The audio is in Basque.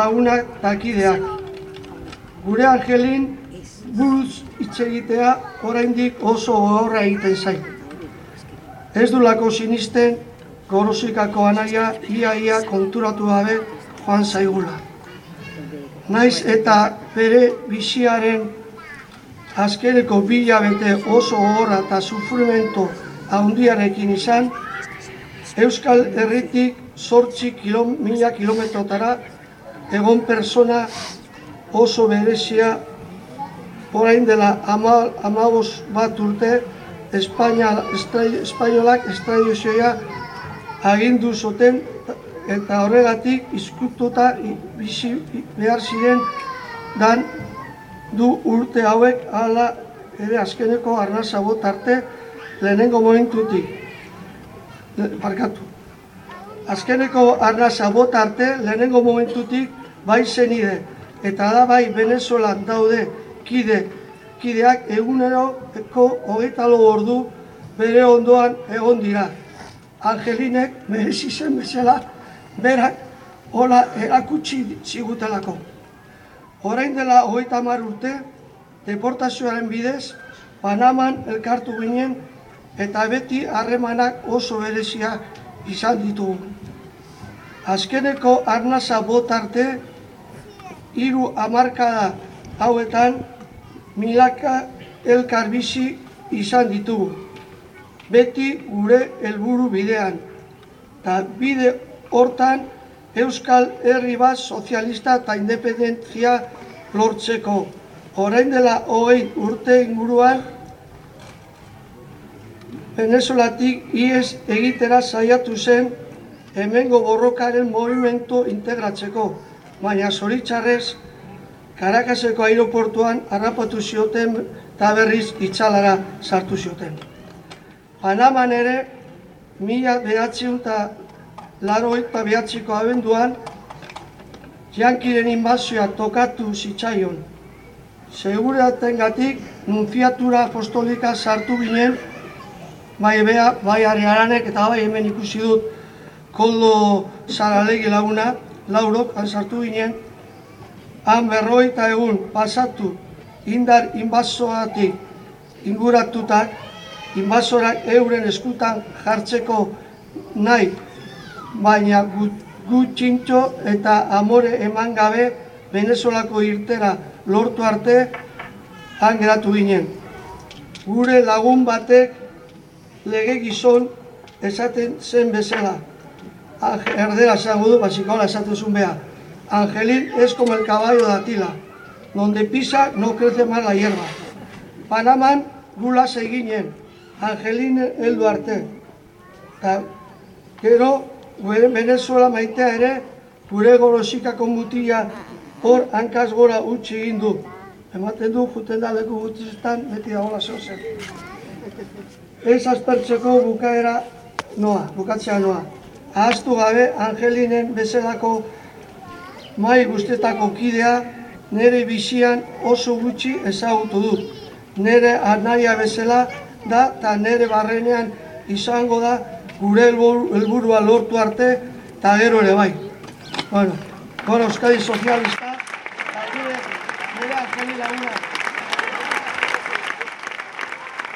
lagunak takideak. Gure angelin buruz hitz egitea oraindik oso gogorra egiten zait. Ez du lako sinisten gorosikako anaia ia ia konturatu gabe joan zaigula. Naiz eta bere biziaren azkeneko bilabete oso gogorra eta sufrimento handiarekin izan, Euskal Herritik sortzi kilom, mila kilometrotara egon persona oso berezia orain dela ama, amabos bat urte Espainia, estrai, Espainolak estradizioa agindu zuten eta horregatik izkututa bizi behar ziren dan du urte hauek hala ere azkeneko arnaza bot arte lehenengo momentutik. Barkatu. Azkeneko arnaza bot arte lehenengo momentutik bai zenide. Eta da bai Venezuelan daude kide, kideak eguneroko hogeita ordu bere ondoan egon dira. Angelinek merezi zen bezala berak hola erakutsi zigutelako. Orain dela hogeita hamar urte, deportazioaren bidez, Panaman elkartu ginen eta beti harremanak oso berezia izan ditugu. Azkeneko arnaza bot arte, hiru hamarkada hauetan milaka elkar bizi izan ditugu. Beti gure helburu bidean. Ta bide hortan Euskal Herri bat sozialista eta independentzia lortzeko. Horein dela hogei urte inguruan Venezuelatik ies egitera saiatu zen hemengo borrokaren movimentu integratzeko, baina zoritzarrez Karakaseko aeroportuan harrapatu zioten eta berriz itxalara sartu zioten. Panaman ere, mila behatziun eta laro eta behatziko abenduan, Jankiren inbazioa tokatu zitzaion. Seguraten gatik, nunfiatura apostolika sartu ginen, bai bea, bai aranek eta bai hemen ikusi dut koldo zaralegi laguna, laurok, han sartu ginen, han berroi eta egun pasatu indar inbazoatik inguratutak, inbazorak euren eskutan jartzeko nahi, baina gutxintxo eta amore eman gabe Venezuelako irtera lortu arte han geratu ginen. Gure lagun batek lege gizon esaten zen bezala. Erdera esango du, basikola esaten zuen beha. Angelín es como el caballo de Atila, donde pisa no crece más la hierba. Panaman gula eginen, Angelín heldu arte. Ta, gero, Venezuela maitea ere, gure gorosikako mutila hor hankaz gora utzi egin du. Ematen du, juten da leku gutizetan, beti da hola zozen ez aspertzeko bukaera noa, bukatzea noa. Ahaztu gabe Angelinen bezalako mai guztetako kidea nire bizian oso gutxi ezagutu dut. Nire arnaia bezala da eta nire barrenean izango da gure helburua lortu arte eta gero ere bai. Bueno, gora Euskadi Sozialista, eta nire Angelin laguna.